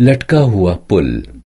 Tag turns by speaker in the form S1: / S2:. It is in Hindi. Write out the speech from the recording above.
S1: लटका हुआ पुल।